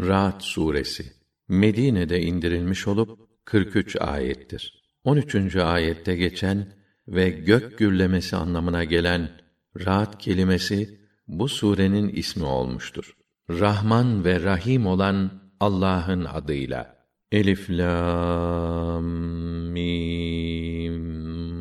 Ra'd suresi Medine'de indirilmiş olup 43 ayettir. 13. ayette geçen ve gök gürlemesi anlamına gelen Ra'd kelimesi bu surenin ismi olmuştur. Rahman ve Rahim olan Allah'ın adıyla. Elif lam mim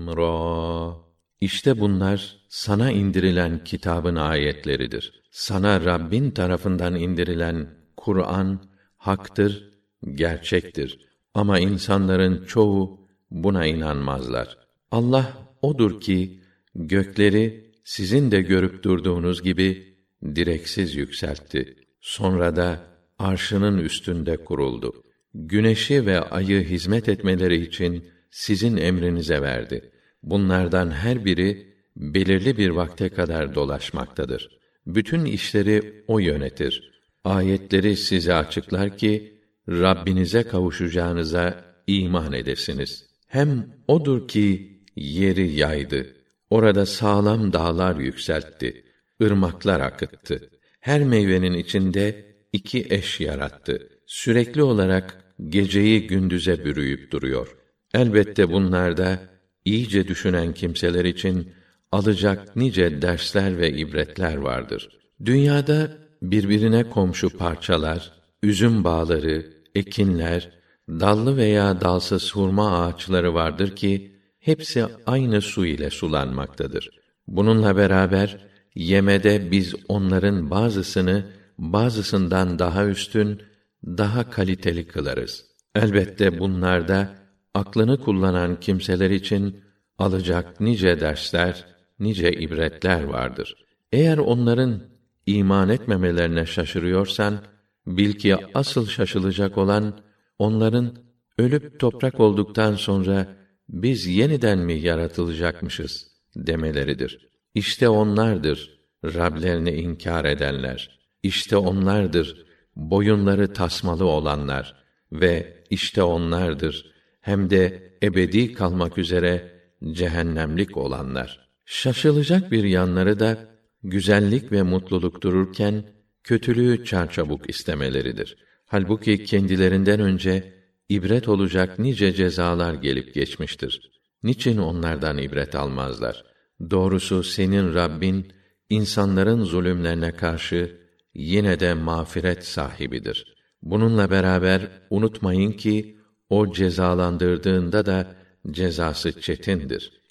ra İşte bunlar sana indirilen kitabın ayetleridir. Sana Rabbin tarafından indirilen Kur'an haktır, gerçektir. Ama insanların çoğu buna inanmazlar. Allah odur ki gökleri sizin de görüp durduğunuz gibi direksiz yükseltti. Sonra da arşının üstünde kuruldu. Güneşi ve ayı hizmet etmeleri için sizin emrinize verdi. Bunlardan her biri belirli bir vakte kadar dolaşmaktadır. Bütün işleri o yönetir. Ayetleri size açıklar ki Rabbinize kavuşacağınıza iman edesiniz. Hem odur ki yeri yaydı. Orada sağlam dağlar yükseltti. ırmaklar akıttı. Her meyvenin içinde iki eş yarattı. Sürekli olarak geceyi gündüze bürüyüp duruyor. Elbette bunlarda iyice düşünen kimseler için alacak nice dersler ve ibretler vardır. Dünyada birbirine komşu parçalar, üzüm bağları, ekinler, dallı veya dalsız hurma ağaçları vardır ki hepsi aynı su ile sulanmaktadır. Bununla beraber yemede biz onların bazısını bazısından daha üstün, daha kaliteli kılarız. Elbette bunlarda aklını kullanan kimseler için alacak nice dersler, nice ibretler vardır. Eğer onların iman etmemelerine şaşırıyorsan, bil ki asıl şaşılacak olan onların ölüp toprak olduktan sonra biz yeniden mi yaratılacakmışız demeleridir. İşte onlardır Rablerini inkar edenler. İşte onlardır boyunları tasmalı olanlar ve işte onlardır hem de ebedi kalmak üzere cehennemlik olanlar. Şaşılacak bir yanları da güzellik ve mutluluk dururken kötülüğü çarçabuk istemeleridir. Halbuki kendilerinden önce ibret olacak nice cezalar gelip geçmiştir. Niçin onlardan ibret almazlar? Doğrusu senin Rabbin insanların zulümlerine karşı yine de mağfiret sahibidir. Bununla beraber unutmayın ki o cezalandırdığında da cezası çetindir.